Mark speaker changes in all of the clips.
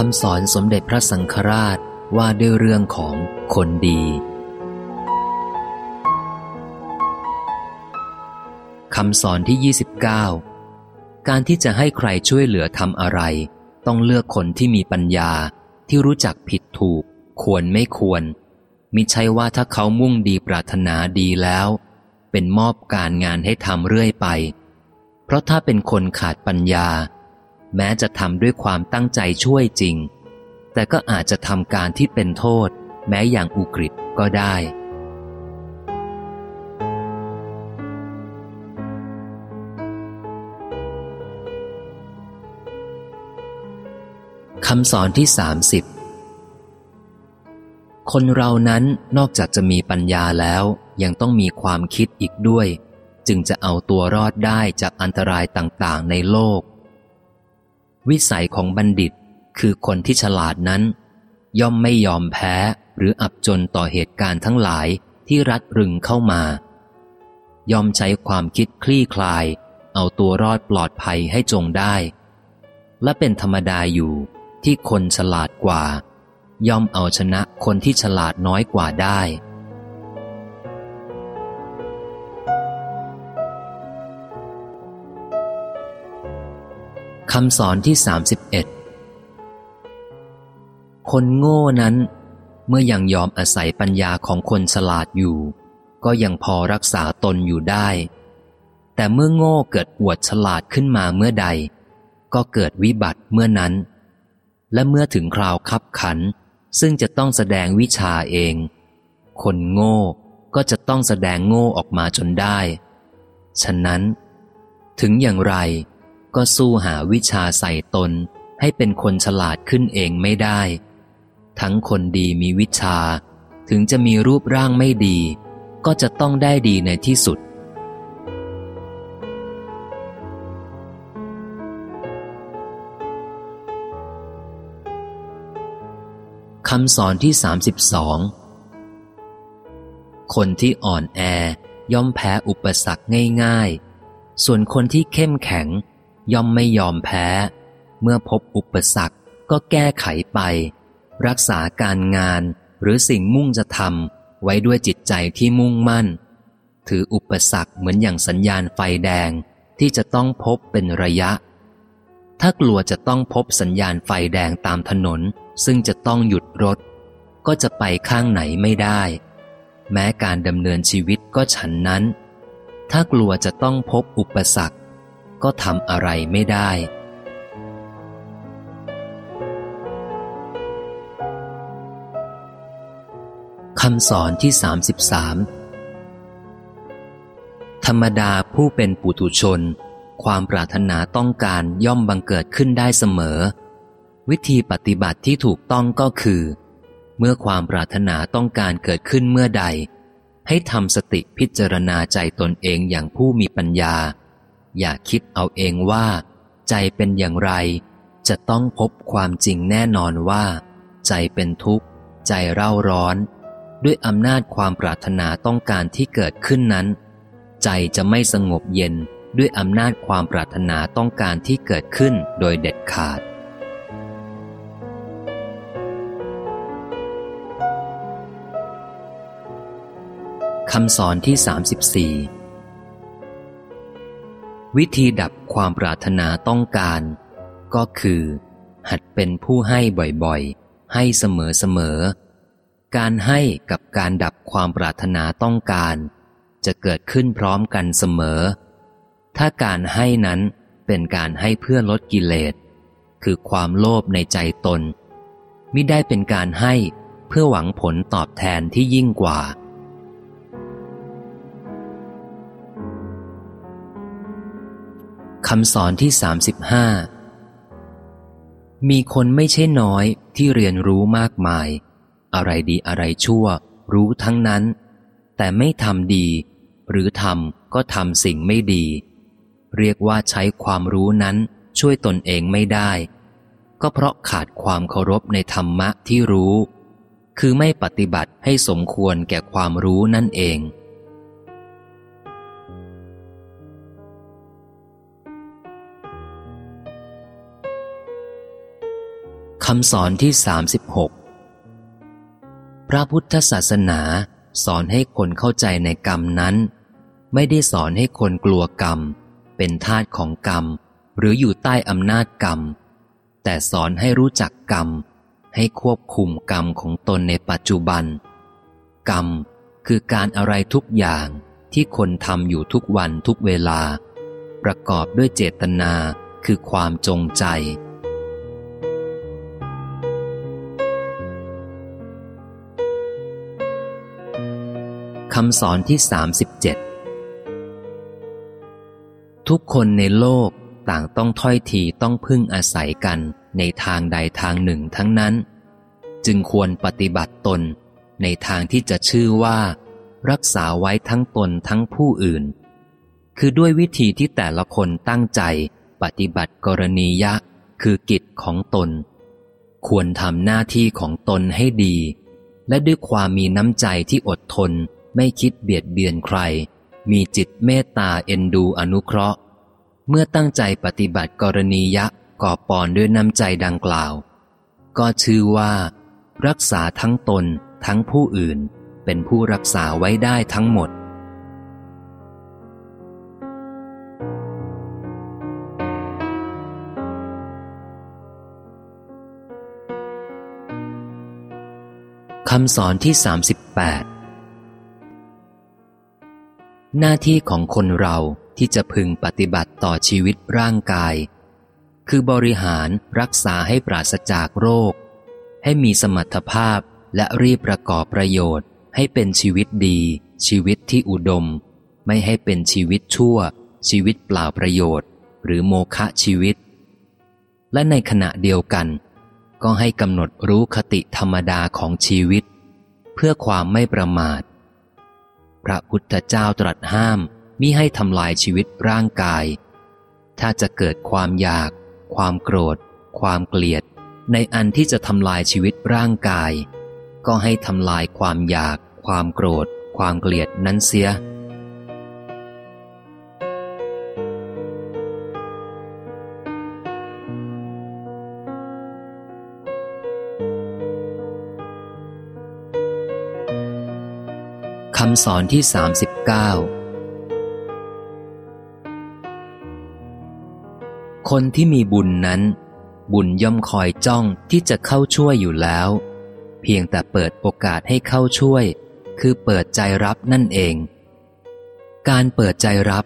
Speaker 1: คำสอนสมเด็จพระสังฆราชว่าด้วยเรื่องของคนดี คำสอนที่ 29 การที่จะให้ใครช่วยเหลือทำอะไร ต้องเลือกคนที่มีปัญญาที่รู้จักผิดถูก ควรไม่ควร มิใช่ว่าถ้าเขามุ่งดีปรารถนาดีแล้ว เป็นมอบการงานให้ทำเรื่อยไป เพราะถ้าเป็นคนขาดปัญญา แม้จะทำด้วยความตั้งใจช่วยจริง แต่ก็อาจจะทำการที่เป็นโทษ แม้อย่างอุกฤษก็ได้ คำสอนที่สามสิบคนเรานั้นนอกจากจะมีปัญญาแล้วยังต้องมีความคิดอีกด้วย จึงจะเอาตัวรอดได้จากอันตรายต่างๆในโลก วิสัยของบัณฑิตคือคนที่ฉลาดนั้น ย่อมไม่ยอมแพ้หรืออับจนต่อเหตุการณ์ทั้งหลายที่รัดรึงเข้ามา ย่อมใช้ความคิดคลี่คลาย เอาตัวรอดปลอดภัยให้จงได้ และเป็นธรรมดาอยู่ที่คนฉลาดกว่า ย่อมเอาชนะคนที่ฉลาดน้อยกว่าได้ คำสอนที่ 31 คนโง่นั้น เมื่อยังยอมอาศัยปัญญาของคนฉลาดอยู่ ก็ยังพอรักษาตนอยู่ได้ แต่เมื่อโง่เกิดอวดฉลาดขึ้นมาเมื่อใด ก็เกิดวิบัติเมื่อนั้น และเมื่อถึงคราวคับขัน ซึ่งจะต้องแสดงวิชาเอง คนโง่ก็จะต้องแสดงโง่ออกมาจนได้ ฉะนั้น ถึงอย่างไร ก็สู้หาวิชาใส่ตน ให้เป็นคนฉลาดขึ้นเองไม่ได้ ทั้งคนดีมีวิชา ถึงจะมีรูปร่างไม่ดี ก็จะต้องได้ดีในที่สุด คำสอนที่ 32 คนที่อ่อนแอย่อมแพ้อุปสรรคง่ายๆ ส่วนคนที่เข้มแข็ง ย่อมไม่ยอมแพ้ เมื่อพบอุปสรรคก็แก้ไขไป รักษาการงานหรือสิ่งมุ่งจะทำไว้ด้วยจิตใจที่มุ่งมั่น ถืออุปสรรคเหมือนอย่างสัญญาณไฟแดงที่จะต้องพบเป็นระยะ ถ้ากลัวจะต้องพบสัญญาณไฟแดงตามถนน ซึ่งจะต้องหยุดรถ ก็จะไปข้างไหนไม่ได้ แม้การดำเนินชีวิตก็ฉันนั้น ถ้ากลัวจะต้องพบอุปสรรค ก็ทำอะไรไม่ได้ คำสอนที่ 33 ธรรมดาผู้เป็นปุถุชน ความปรารถนาต้องการย่อมบังเกิดขึ้นได้เสมอ วิธีปฏิบัติที่ถูกต้องก็คือ เมื่อความปรารถนาต้องการเกิดขึ้นเมื่อใด ให้ทำสติพิจารณาใจตนเองอย่างผู้มีปัญญา อย่าคิดเอาเองว่า ใจเป็นอย่างไร จะต้องพบความจริงแน่นอนว่า ใจเป็นทุกข์ ใจเร่าร้อน ด้วยอำนาจความปรารถนาต้องการที่เกิดขึ้นนั้น ใจจะไม่สงบเย็นด้วยอำนาจความปรารถนาต้องการที่เกิดขึ้นโดยเด็ดขาด คำสอนที่ 34 วิธีดับความปรารถนาต้องการ ก็คือ หัดเป็นผู้ให้บ่อยๆ ให้เสมอๆ การให้กับการดับความปรารถนาต้องการ จะเกิดขึ้นพร้อมกันเสมอ ถ้าการให้นั้นเป็นการให้เพื่อลดกิเลส คือความโลภในใจตน มิได้เป็นการให้เพื่อหวังผลตอบแทนที่ยิ่งกว่า คำสอนที่ 35 มีคนไม่ใช่น้อยที่เรียนรู้มากมาย อะไรดีอะไรชั่ว รู้ทั้งนั้น แต่ไม่ทำดี หรือทำก็ทำสิ่งไม่ดี เรียกว่าใช้ความรู้นั้นช่วยตนเองไม่ได้ ก็เพราะขาดความเคารพในธรรมะที่รู้ คือไม่ปฏิบัติให้สมควรแก่ความรู้นั่นเอง คำสอนที่ 36 พระพุทธศาสนาสอนให้คนเข้าใจในกรรมนั้น ไม่ได้สอนให้คนกลัวกรรม เป็นทาสของกรรม หรืออยู่ใต้อำนาจกรรม แต่สอนให้รู้จักกรรม ให้ควบคุมกรรมของตนในปัจจุบัน กรรมคือการอะไรทุกอย่างที่คนทำอยู่ทุกวันทุกเวลา ประกอบด้วยเจตนาคือความจงใจ คำสอนที่ 37 ทุกคนในโลกต่างต้องถ้อยทีต้องพึ่งอาศัยกันในทางใดทางหนึ่งทั้งนั้น จึงควรปฏิบัติตนในทางที่จะชื่อว่า รักษาไว้ทั้งตนทั้งผู้อื่น คือด้วยวิธีที่แต่ละคนตั้งใจปฏิบัติกรณียะคือกิจของตน ควรทำหน้าที่ของตนให้ดี และด้วยความมีน้ำใจที่อดทน ไม่คิดเบียดเบียนใคร มีจิตเมตตาเอ็นดูอนุเคราะห์ เมื่อตั้งใจปฏิบัติกรณียะก่อปอนด้วยน้ำใจดังกล่าว ก็ชื่อว่า รักษาทั้งตนทั้งผู้อื่น เป็นผู้รักษาไว้ได้ทั้งหมดคำสอนที่ 38 หน้าที่ของคนเราที่จะพึงปฏิบัติต่อชีวิตร่างกาย คือบริหารรักษาให้ปราศจากโรค ให้มีสมรรถภาพและรีบประกอบประโยชน์ ให้เป็นชีวิตดี ชีวิตที่อุดม ไม่ให้เป็นชีวิตชั่ว ชีวิตเปล่าประโยชน์ หรือโมฆะชีวิต และในขณะเดียวกัน ก็ให้กำหนดรู้คติธรรมดาของชีวิต เพื่อความไม่ประมาท พระพุทธเจ้าตรัสห้ามมิให้ทำลายชีวิตร่างกาย ถ้าจะเกิดความอยาก ความโกรธ ความเกลียด ในอันที่จะทำลายชีวิตร่างกาย ก็ให้ทำลายความอยาก ความโกรธ ความเกลียดนั้นเสีย คำสอนที่ 39 คนที่มีบุญนั้น บุญย่อมคอยจ้องที่จะเข้าช่วยอยู่แล้ว เพียงแต่เปิดโอกาสให้เข้าช่วย คือเปิดใจรับนั่นเอง การเปิดใจรับ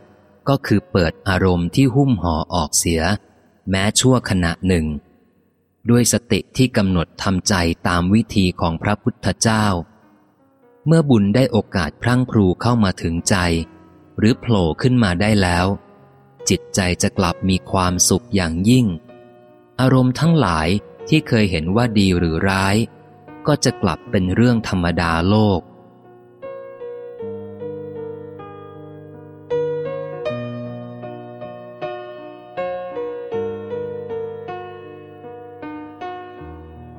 Speaker 1: ก็คือเปิดอารมณ์ที่หุ้มห่อออกเสีย แม้ชั่วขณะหนึ่ง ด้วยสติที่กำหนดทำใจตามวิธีของพระพุทธเจ้า เมื่อบุญได้โอกาสพรั่งพรูเข้ามาถึงใจ หรือโผล่ขึ้นมาได้แล้ว จิตใจจะกลับมีความสุขอย่างยิ่ง อารมณ์ทั้งหลายที่เคยเห็นว่าดีหรือร้าย ก็จะกลับเป็นเรื่องธรรมดาโลก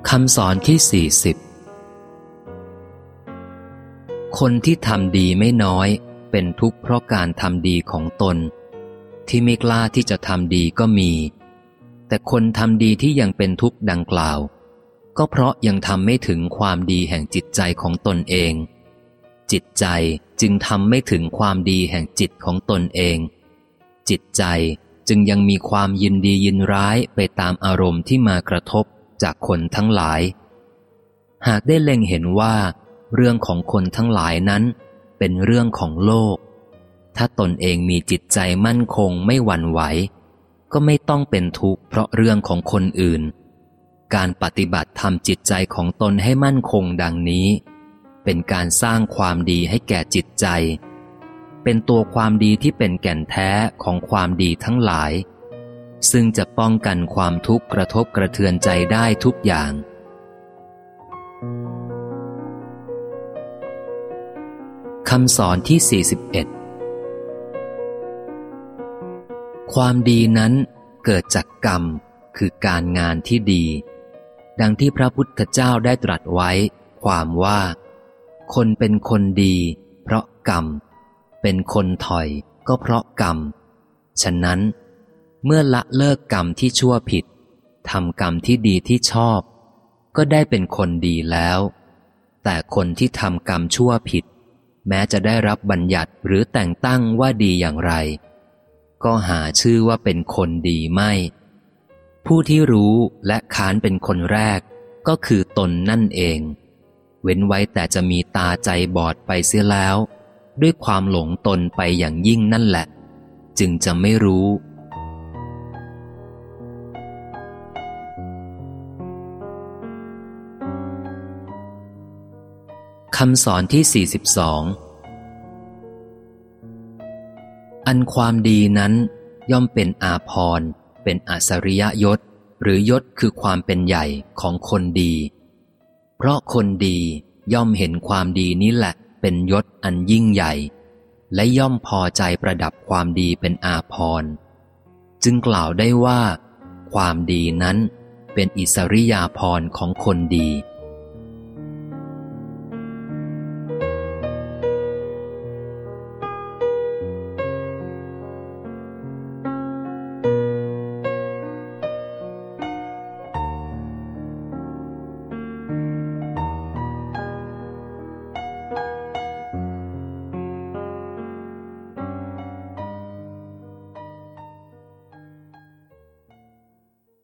Speaker 1: คำสอนที่สี่สิบ คนที่ทำดีไม่น้อย เป็นทุกข์เพราะการทำดีของตน ที่ไม่กล้าที่จะทำดีก็มี แต่คนทำดีที่ยังเป็นทุกข์ดังกล่าว ก็เพราะยังทำไม่ถึงความดีแห่งจิตใจของตนเอง จิตใจจึงทำไม่ถึงความดีแห่งจิตของตนเอง จิตใจจึงยังมีความยินดียินร้ายไปตามอารมณ์ที่มากระทบจากคนทั้งหลาย หากได้เล็งเห็นว่า เรื่องของคนทั้งหลายนั้น เป็นเรื่องของโลก ถ้าตนเองมีจิตใจมั่นคงไม่หวั่นไหว ก็ไม่ต้องเป็นทุกข์เพราะเรื่องของคนอื่น การปฏิบัติทำจิตใจของตนให้มั่นคงดังนี้ เป็นการสร้างความดีให้แก่จิตใจ เป็นตัวความดีที่เป็นแก่นแท้ของความดีทั้งหลาย ซึ่งจะป้องกันความทุกข์กระทบกระเทือนใจได้ทุกอย่าง คำสอนที่ 41 ความดีนั้นเกิดจากกรรมคือการงานที่ดี ดังที่พระพุทธเจ้าได้ตรัสไว้ ความว่า คนเป็นคนดี เพราะกรรม เป็นคนถอยก็เพราะกรรม ฉะนั้น เมื่อละเลิกกรรมที่ชั่วผิดทำกรรมที่ดีที่ชอบ ก็ได้เป็นคนดีแล้ว แต่คนที่ทำกรรมชั่วผิด แม้จะได้รับบัญญัติหรือแต่งตั้งว่าดีอย่างไร ก็หาชื่อว่าเป็นคนดีไม่ ผู้ที่รู้และค้านเป็นคนแรก ก็คือตนนั่นเอง เว้นไว้แต่จะมีตาใจบอดไปเสียแล้ว ด้วยความหลงตนไปอย่างยิ่งนั่นแหละ จึงจะไม่รู้ คำสอนที่ 42 อันความดีนั้นย่อมเป็นอาพรเป็นอาสริยยศ หรือยศคือความเป็นใหญ่ของคนดี เพราะคนดีย่อมเห็นความดีนี้แหละ เป็นยศอันยิ่งใหญ่ และย่อมพอใจประดับความดีเป็นอาพรจึงกล่าวได้ว่า ความดีนั้นเป็นอิสริยาพรของคนดี